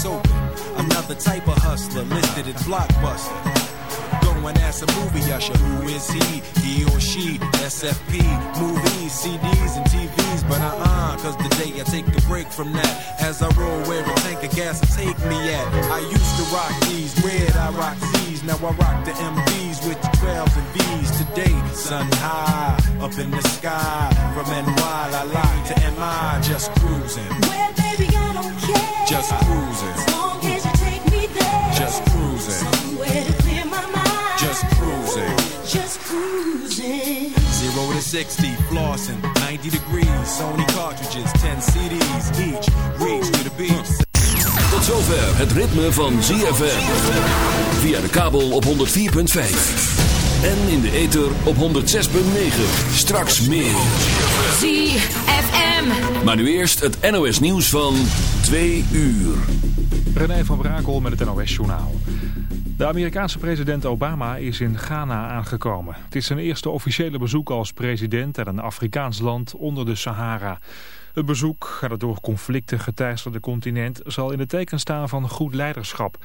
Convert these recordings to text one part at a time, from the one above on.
U.S. Open. Another type of hustler listed at Blockbuster and ask a movie usher who is he, he or she, SFP, movies, CDs, and TVs. But uh uh, cause the day I take a break from that, as I roll where a tank of gas will take me at. I used to rock these, red, I rock these, now I rock the MVs with the 12s and V's. Today, sun high, up in the sky, from NY, I la to MI, just cruising. Just cruising. As long as you take me there. Just cruising. Somewhere to clear my mind. Just cruising. Just cruising. Zero to 60, flossing, 90 degrees. Sony cartridges, 10 CDs each. Reach to the beach. Tot zover het ritme van ZFM. Via de kabel op 104.5. En in de ether op 106.9. Straks meer. ZFM. Maar nu eerst het NOS nieuws van 2 uur. René van Brakel met het NOS-journaal. De Amerikaanse president Obama is in Ghana aangekomen. Het is zijn eerste officiële bezoek als president aan een Afrikaans land onder de Sahara. Het bezoek gaat het door conflicten geteisterde continent zal in het teken staan van goed leiderschap.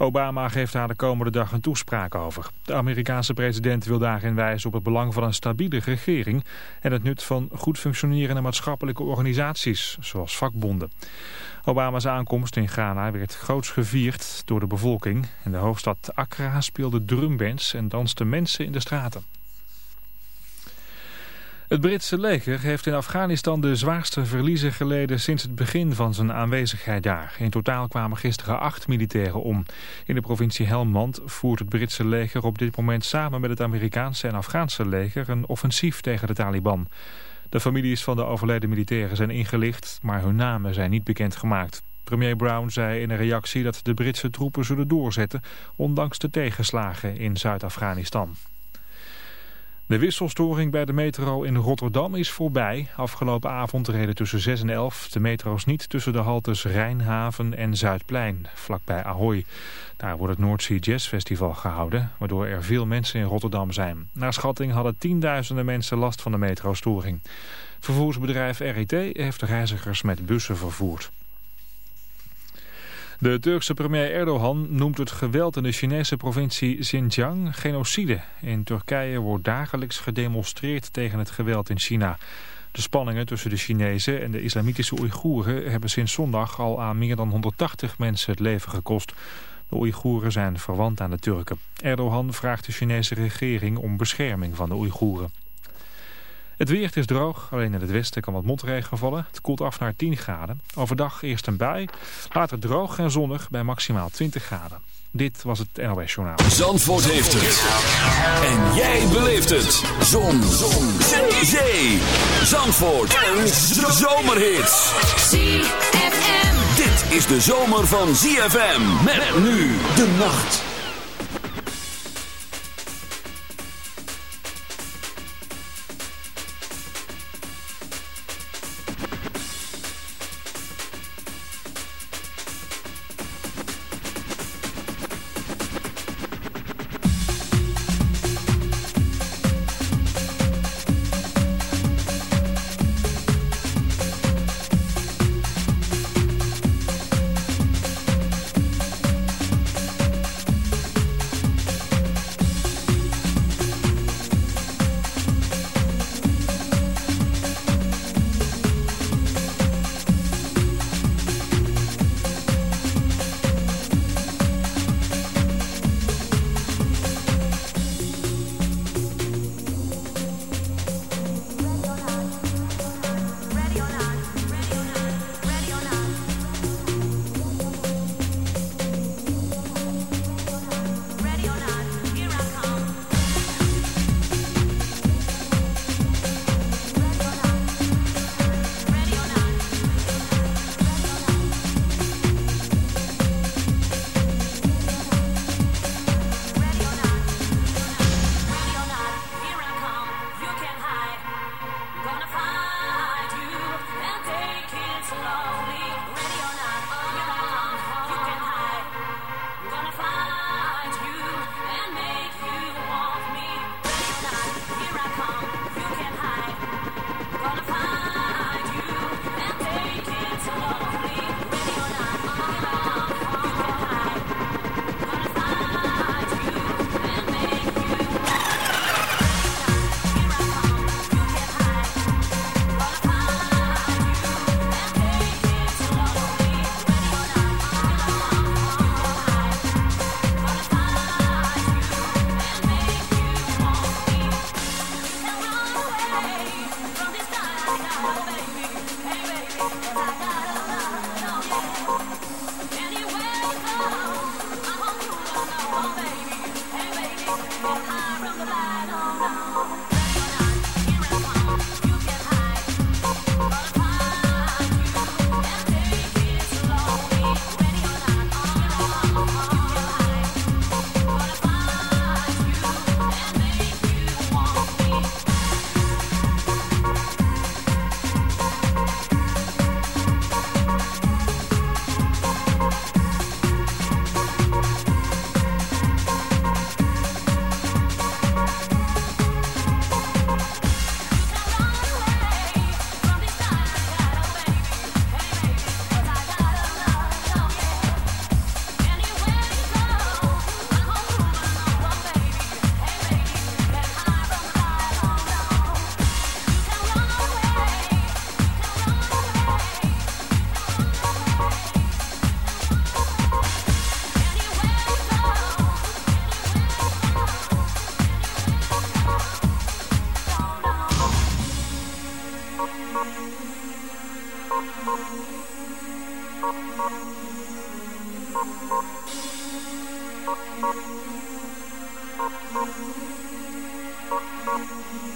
Obama geeft daar de komende dag een toespraak over. De Amerikaanse president wil daarin wijzen op het belang van een stabiele regering en het nut van goed functionerende maatschappelijke organisaties, zoals vakbonden. Obama's aankomst in Ghana werd groots gevierd door de bevolking. In de hoofdstad Accra speelden drumbands en dansten mensen in de straten. Het Britse leger heeft in Afghanistan de zwaarste verliezen geleden sinds het begin van zijn aanwezigheid daar. In totaal kwamen gisteren acht militairen om. In de provincie Helmand voert het Britse leger op dit moment samen met het Amerikaanse en Afghaanse leger een offensief tegen de Taliban. De families van de overleden militairen zijn ingelicht, maar hun namen zijn niet bekendgemaakt. Premier Brown zei in een reactie dat de Britse troepen zullen doorzetten, ondanks de tegenslagen in Zuid-Afghanistan. De wisselstoring bij de metro in Rotterdam is voorbij. Afgelopen avond reden tussen 6 en 11 de metro's niet tussen de haltes Rijnhaven en Zuidplein, vlakbij Ahoy. Daar wordt het Sea Jazz Festival gehouden, waardoor er veel mensen in Rotterdam zijn. Naar schatting hadden tienduizenden mensen last van de metrostoring. Vervoersbedrijf RET heeft reizigers met bussen vervoerd. De Turkse premier Erdogan noemt het geweld in de Chinese provincie Xinjiang genocide. In Turkije wordt dagelijks gedemonstreerd tegen het geweld in China. De spanningen tussen de Chinezen en de islamitische Oeigoeren hebben sinds zondag al aan meer dan 180 mensen het leven gekost. De Oeigoeren zijn verwant aan de Turken. Erdogan vraagt de Chinese regering om bescherming van de Oeigoeren. Het weer is droog, alleen in het westen kan wat motregen vallen. Het koelt af naar 10 graden. Overdag eerst een bui, later droog en zonnig bij maximaal 20 graden. Dit was het NOS Journaal. Zandvoort heeft het. En jij beleeft het. Zon. Zon. Zee. Zandvoort. Een zomerhit. ZFM. Dit is de zomer van ZFM. Met nu de nacht.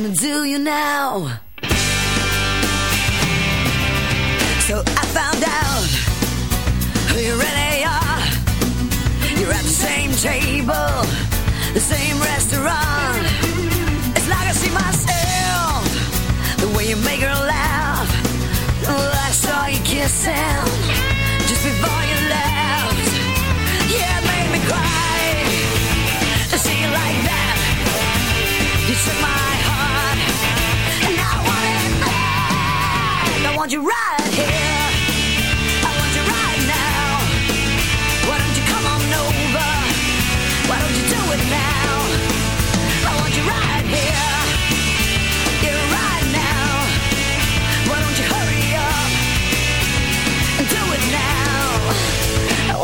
Wanna do you now. So I found out who you really are. You're at the same table, the same restaurant. It's like I see myself, the way you make her laugh. Oh, I saw you kissing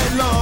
night long.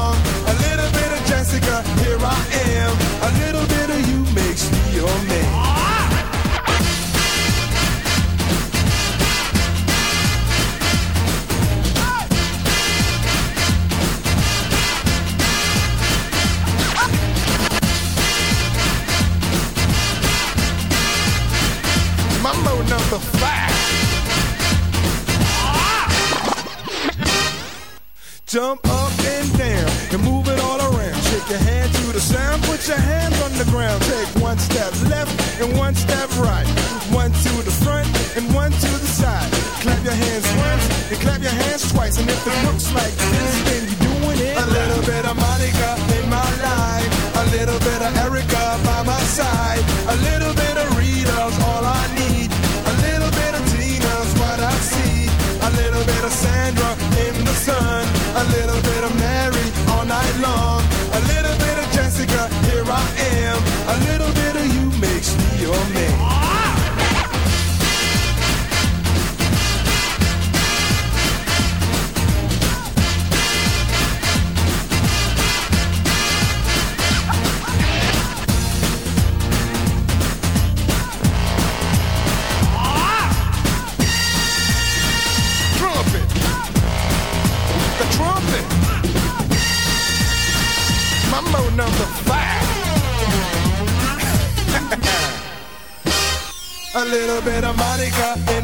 Twice. And if it looks like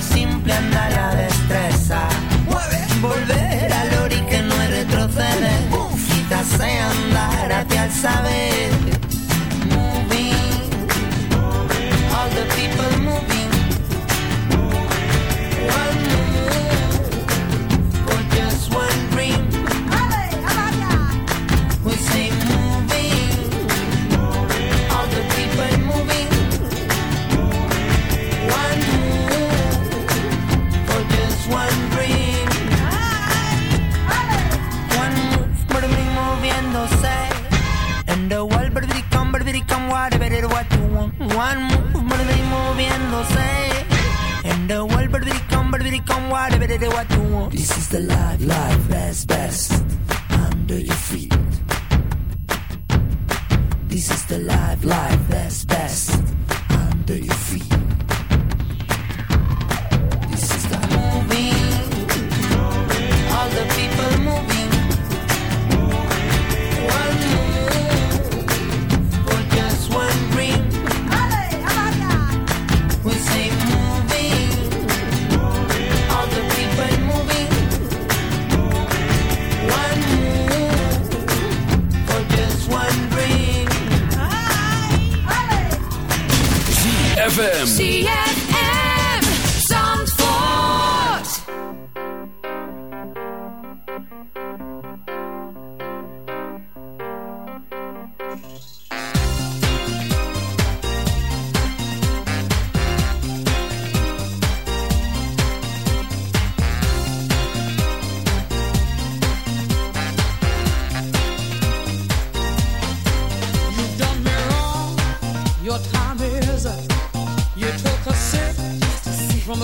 simple anda la destreza. Mueve, volver al origen no es retroceder. Quita sea andar hacia el saber. what you want. This is the life, life, best, best.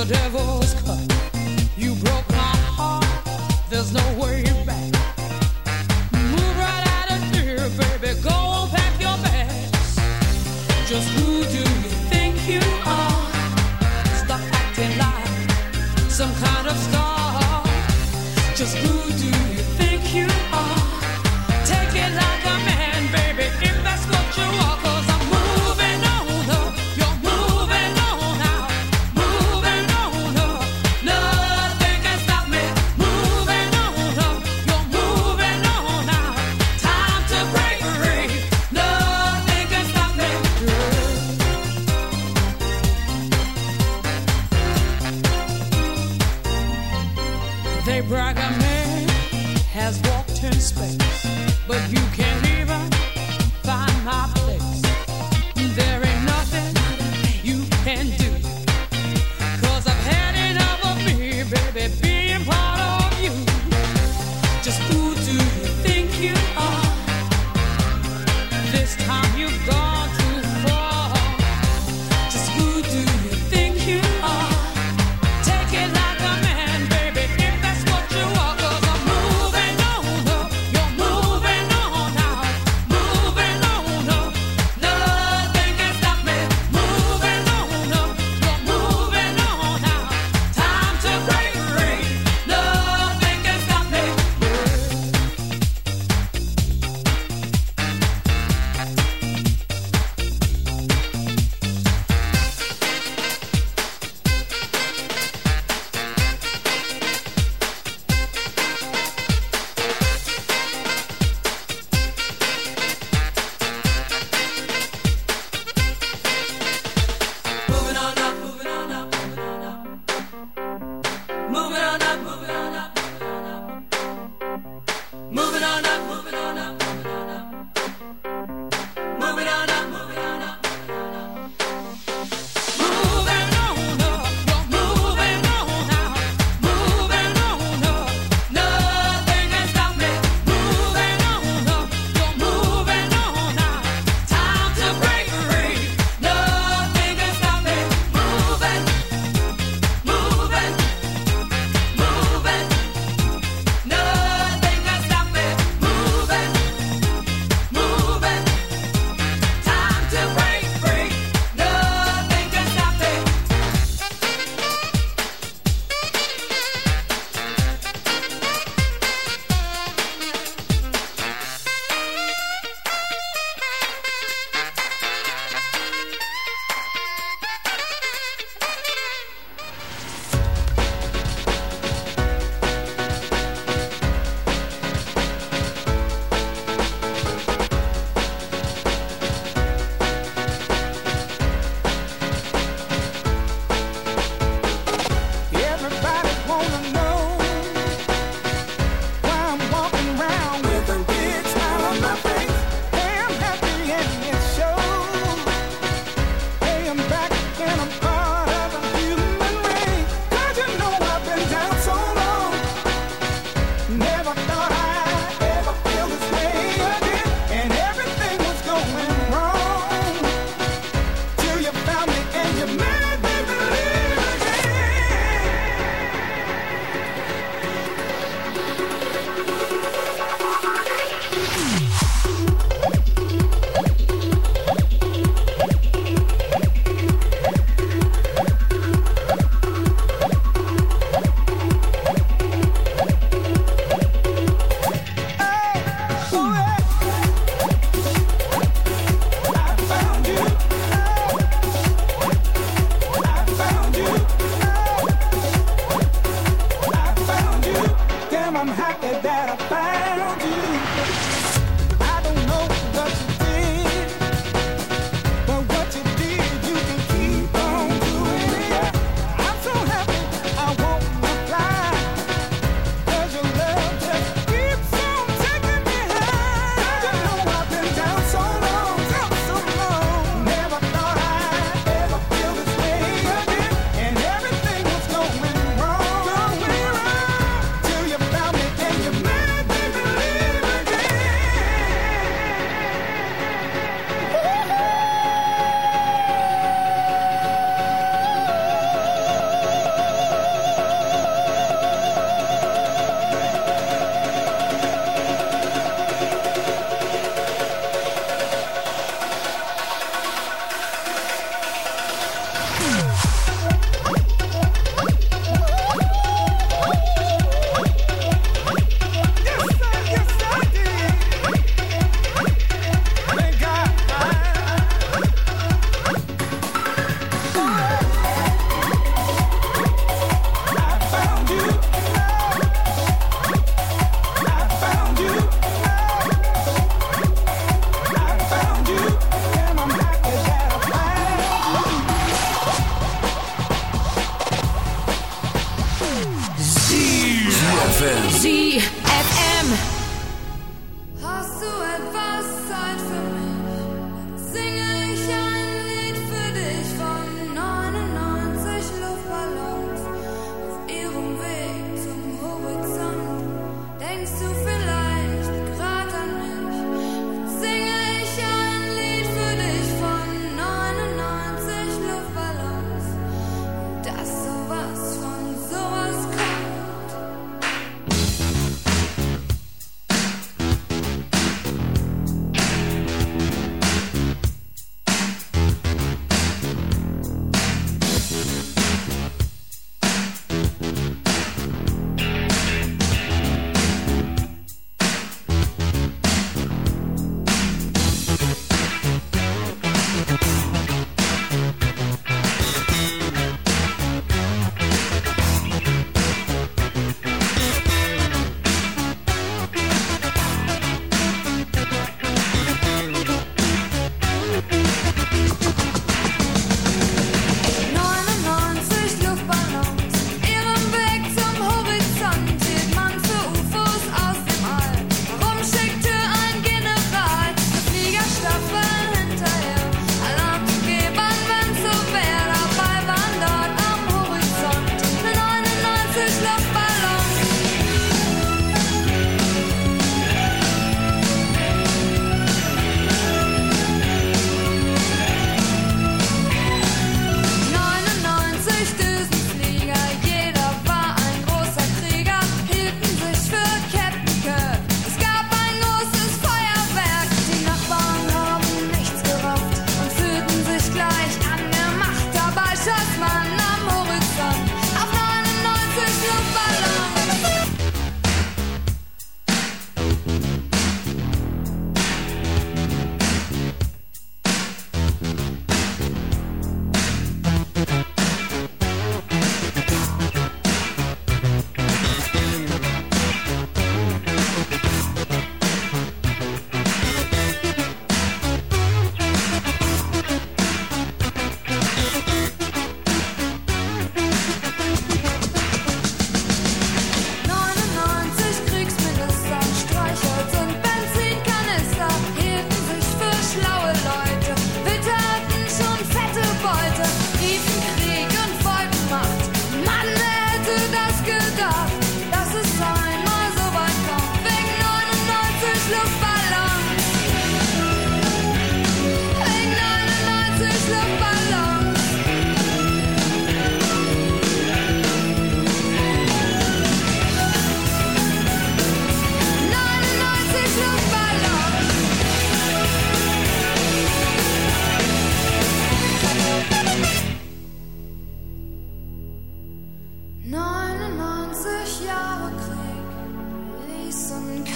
devil.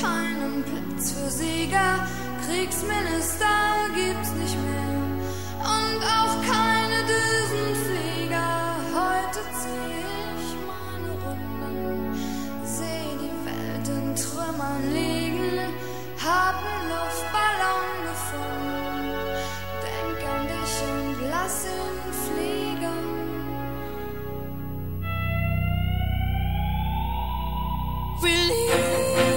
keinen Platz für Sieger. Kriegsminister gibt's nicht mehr und auch keine Düsenflieger. Heute zieh ich meine Runden, seh die Welt in Trümmern liegen, hab einen Luftballon gefunden. Denk an dich und lass ihn fliegen. Release.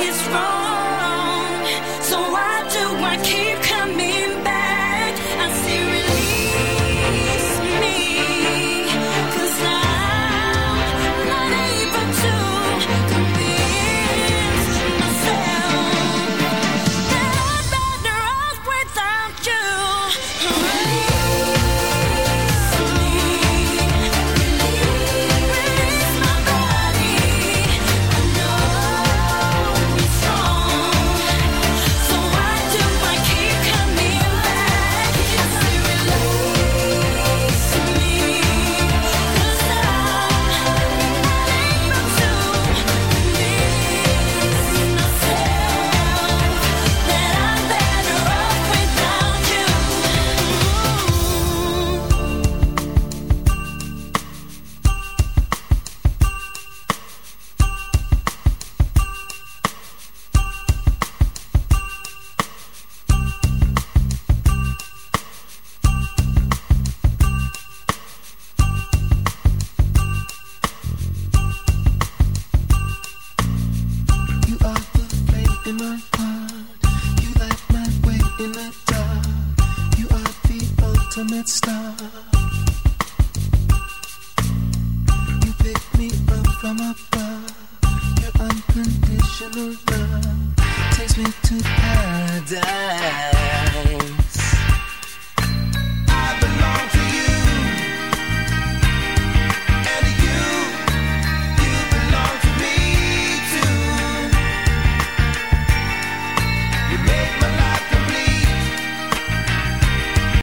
It's wrong,